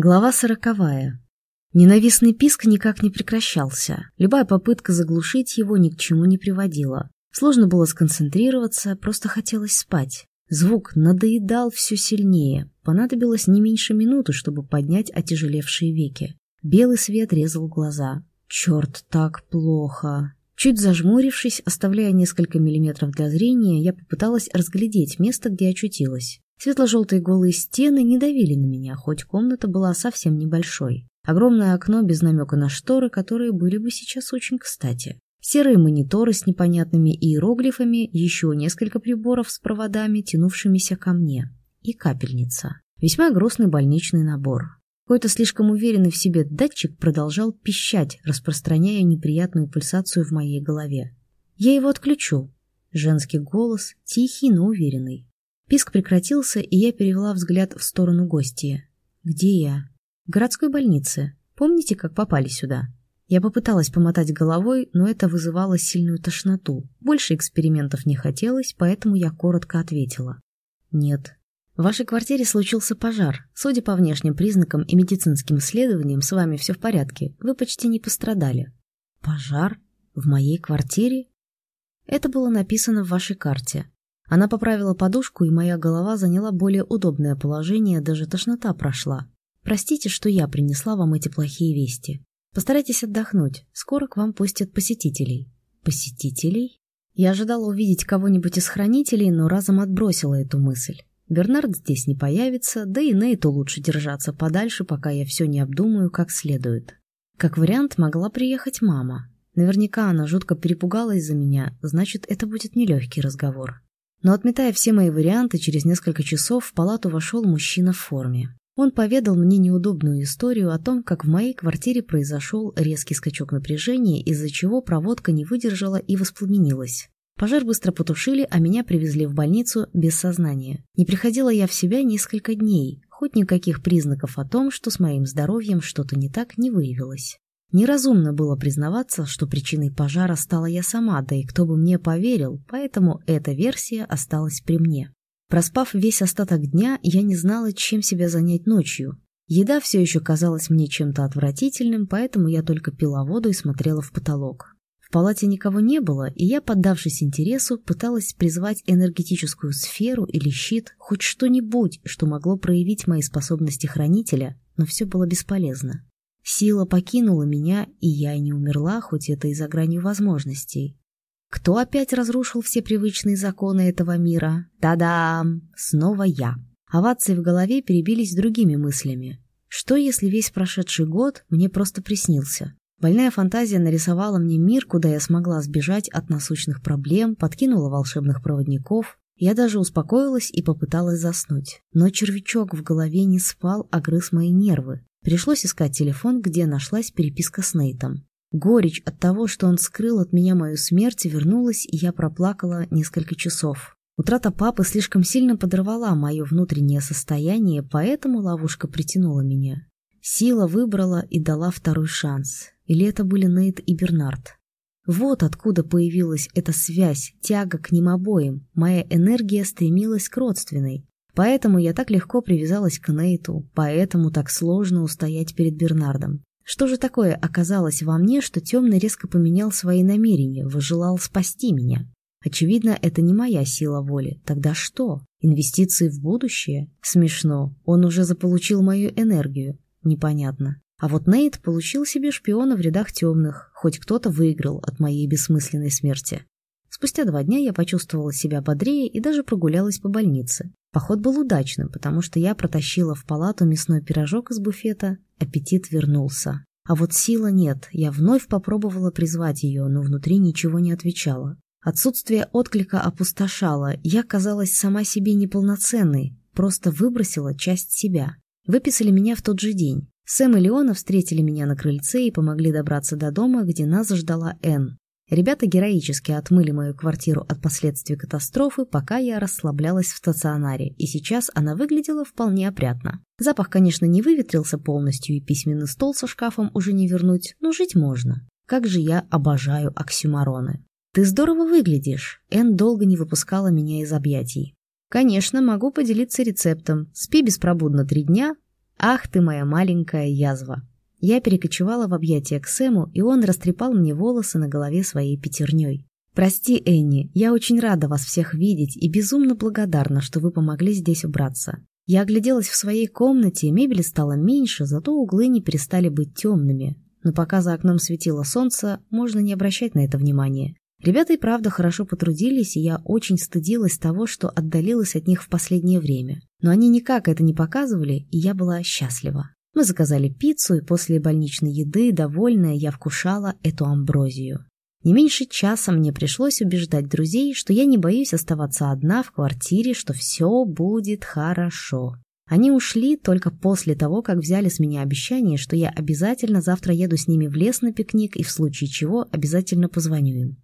Глава сороковая. Ненавистный писк никак не прекращался. Любая попытка заглушить его ни к чему не приводила. Сложно было сконцентрироваться, просто хотелось спать. Звук надоедал все сильнее. Понадобилось не меньше минуты, чтобы поднять отяжелевшие веки. Белый свет резал глаза. Черт, так плохо. Чуть зажмурившись, оставляя несколько миллиметров для зрения, я попыталась разглядеть место, где очутилась. Светло-желтые голые стены не давили на меня, хоть комната была совсем небольшой. Огромное окно без намека на шторы, которые были бы сейчас очень кстати. Серые мониторы с непонятными иероглифами, еще несколько приборов с проводами, тянувшимися ко мне. И капельница. Весьма грустный больничный набор. Какой-то слишком уверенный в себе датчик продолжал пищать, распространяя неприятную пульсацию в моей голове. «Я его отключу». Женский голос, тихий, но уверенный. Писк прекратился, и я перевела взгляд в сторону гостья. «Где я?» «В городской больнице. Помните, как попали сюда?» Я попыталась помотать головой, но это вызывало сильную тошноту. Больше экспериментов не хотелось, поэтому я коротко ответила. «Нет». В вашей квартире случился пожар. Судя по внешним признакам и медицинским исследованиям, с вами все в порядке. Вы почти не пострадали. Пожар? В моей квартире? Это было написано в вашей карте. Она поправила подушку, и моя голова заняла более удобное положение, даже тошнота прошла. Простите, что я принесла вам эти плохие вести. Постарайтесь отдохнуть, скоро к вам пустят посетителей. Посетителей? Я ожидала увидеть кого-нибудь из хранителей, но разом отбросила эту мысль. Бернард здесь не появится, да и Нейту лучше держаться подальше, пока я все не обдумаю как следует. Как вариант, могла приехать мама. Наверняка она жутко перепугалась за меня, значит, это будет нелегкий разговор. Но отметая все мои варианты, через несколько часов в палату вошел мужчина в форме. Он поведал мне неудобную историю о том, как в моей квартире произошел резкий скачок напряжения, из-за чего проводка не выдержала и воспламенилась. Пожар быстро потушили, а меня привезли в больницу без сознания. Не приходила я в себя несколько дней, хоть никаких признаков о том, что с моим здоровьем что-то не так, не выявилось. Неразумно было признаваться, что причиной пожара стала я сама, да и кто бы мне поверил, поэтому эта версия осталась при мне. Проспав весь остаток дня, я не знала, чем себя занять ночью. Еда все еще казалась мне чем-то отвратительным, поэтому я только пила воду и смотрела в потолок. В палате никого не было, и я, поддавшись интересу, пыталась призвать энергетическую сферу или щит, хоть что-нибудь, что могло проявить мои способности хранителя, но все было бесполезно. Сила покинула меня, и я не умерла, хоть это и за гранью возможностей. Кто опять разрушил все привычные законы этого мира? Та-дам! Снова я. Овации в голове перебились другими мыслями. Что, если весь прошедший год мне просто приснился? Больная фантазия нарисовала мне мир, куда я смогла сбежать от насущных проблем, подкинула волшебных проводников. Я даже успокоилась и попыталась заснуть. Но червячок в голове не спал, а грыз мои нервы. Пришлось искать телефон, где нашлась переписка с Нейтом. Горечь от того, что он скрыл от меня мою смерть, вернулась, и я проплакала несколько часов. Утрата папы слишком сильно подорвала мое внутреннее состояние, поэтому ловушка притянула меня. Сила выбрала и дала второй шанс. Или это были Нейт и Бернард? Вот откуда появилась эта связь, тяга к ним обоим. Моя энергия стремилась к родственной. Поэтому я так легко привязалась к Нейту, поэтому так сложно устоять перед Бернардом. Что же такое оказалось во мне, что темный резко поменял свои намерения, выжелал спасти меня? Очевидно, это не моя сила воли. Тогда что? Инвестиции в будущее? Смешно. Он уже заполучил мою энергию. Непонятно. А вот Нейт получил себе шпиона в рядах темных. Хоть кто-то выиграл от моей бессмысленной смерти. Спустя два дня я почувствовала себя бодрее и даже прогулялась по больнице. Поход был удачным, потому что я протащила в палату мясной пирожок из буфета, аппетит вернулся. А вот сила нет, я вновь попробовала призвать ее, но внутри ничего не отвечало. Отсутствие отклика опустошало, я казалась сама себе неполноценной, просто выбросила часть себя. Выписали меня в тот же день. Сэм и Леона встретили меня на крыльце и помогли добраться до дома, где нас ждала Энн. Ребята героически отмыли мою квартиру от последствий катастрофы, пока я расслаблялась в стационаре, и сейчас она выглядела вполне опрятно. Запах, конечно, не выветрился полностью, и письменный стол со шкафом уже не вернуть, но жить можно. Как же я обожаю оксюмароны. «Ты здорово выглядишь!» Энн долго не выпускала меня из объятий. «Конечно, могу поделиться рецептом. Спи беспробудно три дня, Ах ты моя маленькая язва. Я перекочевала в объятия к Сэму, и он растрепал мне волосы на голове своей пятерней. «Прости, Энни, я очень рада вас всех видеть и безумно благодарна, что вы помогли здесь убраться. Я огляделась в своей комнате, мебели стало меньше, зато углы не перестали быть темными. Но пока за окном светило солнце, можно не обращать на это внимания. Ребята и правда хорошо потрудились, и я очень стыдилась того, что отдалилась от них в последнее время. Но они никак это не показывали, и я была счастлива. Мы заказали пиццу, и после больничной еды, довольная, я вкушала эту амброзию. Не меньше часа мне пришлось убеждать друзей, что я не боюсь оставаться одна в квартире, что все будет хорошо. Они ушли только после того, как взяли с меня обещание, что я обязательно завтра еду с ними в лес на пикник и в случае чего обязательно позвоню им.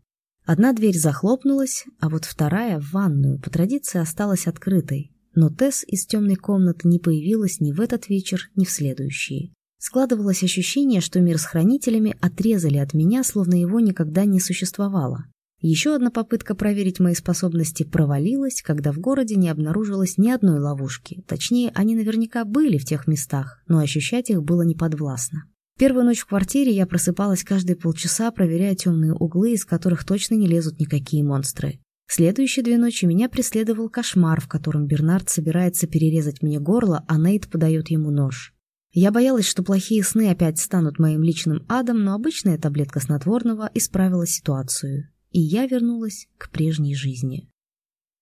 Одна дверь захлопнулась, а вот вторая, в ванную, по традиции осталась открытой, но Тесс из темной комнаты не появилась ни в этот вечер, ни в следующие. Складывалось ощущение, что мир с хранителями отрезали от меня, словно его никогда не существовало. Еще одна попытка проверить мои способности провалилась, когда в городе не обнаружилось ни одной ловушки. Точнее, они наверняка были в тех местах, но ощущать их было неподвластно. Первую ночь в квартире я просыпалась каждые полчаса, проверяя темные углы, из которых точно не лезут никакие монстры. Следующие две ночи меня преследовал кошмар, в котором Бернард собирается перерезать мне горло, а Нейт подает ему нож. Я боялась, что плохие сны опять станут моим личным адом, но обычная таблетка снотворного исправила ситуацию, и я вернулась к прежней жизни.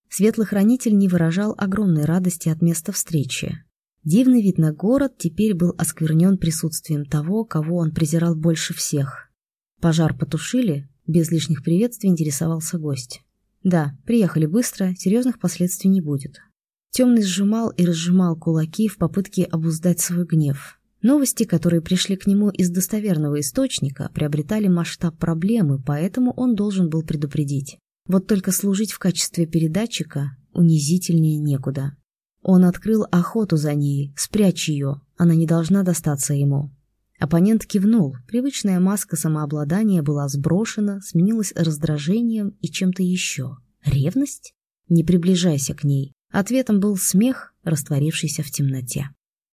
Светлый хранитель не выражал огромной радости от места встречи. Дивный вид на город теперь был осквернен присутствием того, кого он презирал больше всех. Пожар потушили, без лишних приветствий интересовался гость. Да, приехали быстро, серьезных последствий не будет. Темный сжимал и разжимал кулаки в попытке обуздать свой гнев. Новости, которые пришли к нему из достоверного источника, приобретали масштаб проблемы, поэтому он должен был предупредить. Вот только служить в качестве передатчика унизительнее некуда. Он открыл охоту за ней, спрячь ее, она не должна достаться ему. Оппонент кивнул, привычная маска самообладания была сброшена, сменилась раздражением и чем-то еще. Ревность? Не приближайся к ней. Ответом был смех, растворившийся в темноте.